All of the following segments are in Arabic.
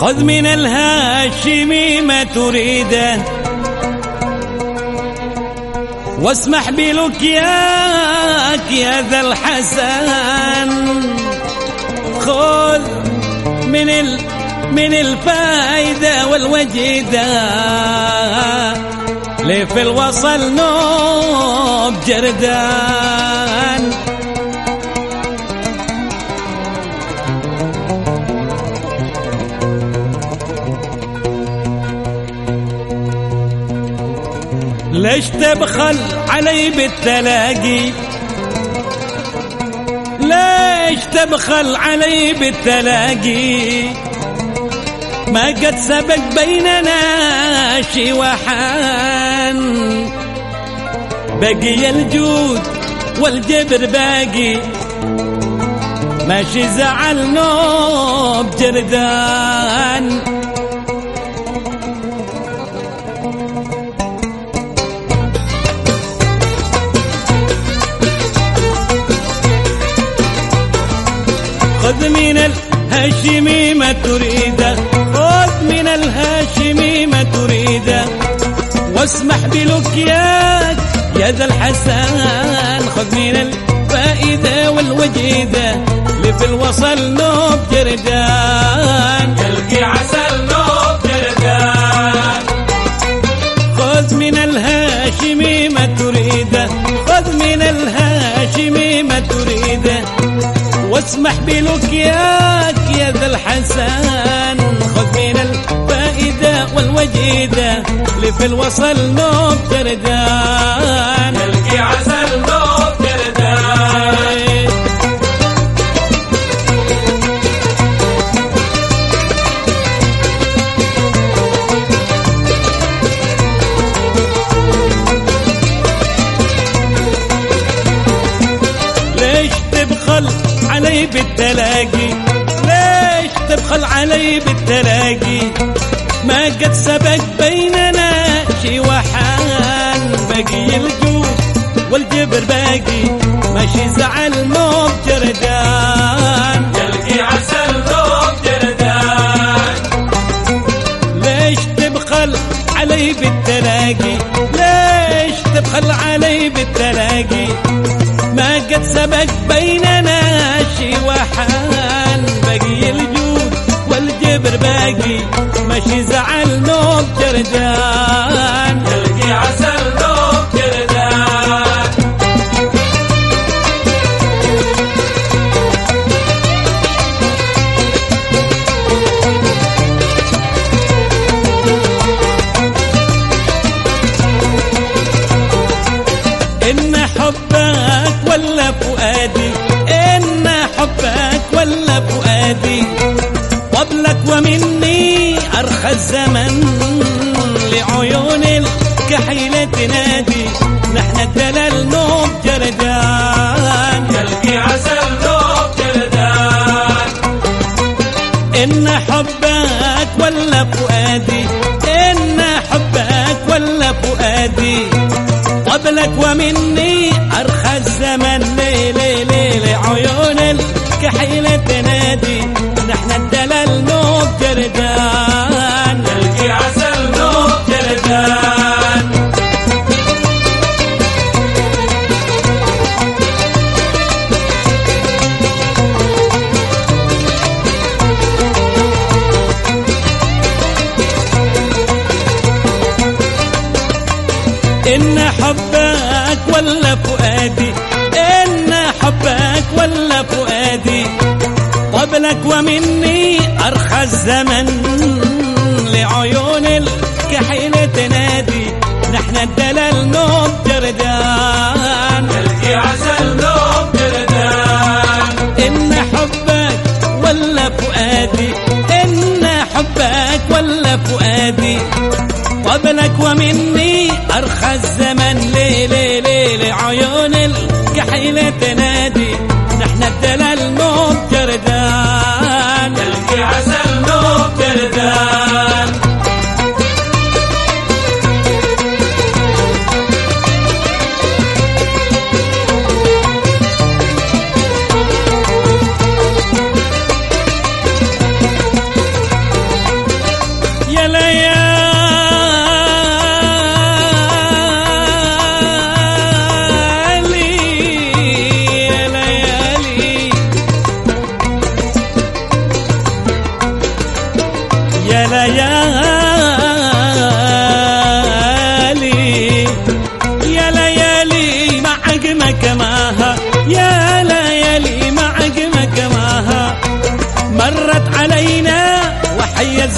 خذ من الهاشمي ما تريده واسمح بلقياك يا ذا الحسن. خذ من ال من الفايدة والوجيدة. ليه في الوصل نوب جردان. ليش تبخل علي بالتلاقي؟ ليش تبخل علي بالتلاقي؟ ما قد سبق بيننا شي وحان بقي الجود والجبر باقي. ماشي زعل نوب جردان خذ من الهاشمي ما تريده خذ من الهاشمي ما تريده واسمح بلقياك يا ذا الحسن. خذ من الفائدة والوجيدة. اللي في الوصل نوب جردان. واسمح بلقياك يا ذا الحسن. خذ من الفائدة والوجيدة. اللي في الوصل نوب جردان بالتلاقي ليش تبخل علي بالتلاقي؟ ما قد سبق بيننا شي وحان بقي الجود والجبر باقي. ماشي زعل موب جردان. يلقي عسل نوب جردان. ليش تبخل علي بالتلاقي؟ ليش تبخل علي بالتلاقي؟ ما قد سبق والجبر باقي ماشي زعل نوب جردان يلقي عسل نوب جردان إن حبك ولا فؤادي إن حبك ولا فؤادي. قبلك ومني أرخى الزمن لعيون الكحيلة تنادي. نحن الدلال نوب جردان. يلقي عسل نوب جردان. إن حبك ولا فؤادي إن حبك ولا فؤادي. قبلك ومني أرخى الزمن ليلي ليلي عيون الكحيلة تنادي. إن حبك ولا فؤادي إن حبك ولا فؤادي. قبلك ومني أرخى الزمن لعيون الكحيل تنادي. نحن الدلال نوم جردان. نلقي عسل نوم جردان. إن حبك ولا فؤادي إن حبك ولا فؤادي. قبلك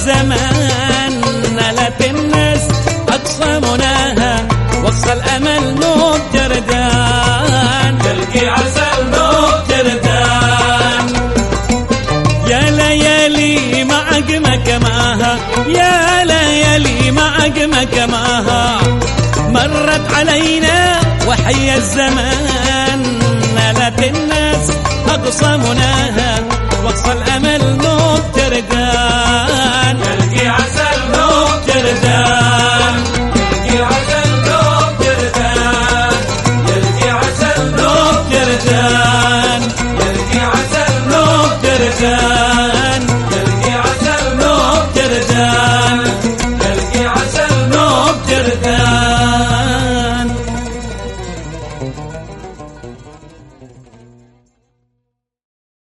الزمان نالت الناس أقصى مناها وصل الأمل نوب جردان تلقي عسل نوب جردان يا ليالي مع عقمك ماها يا ليالي مع عقمك ماها مرت علينا وحي الزمان نالت الناس أقصى مناها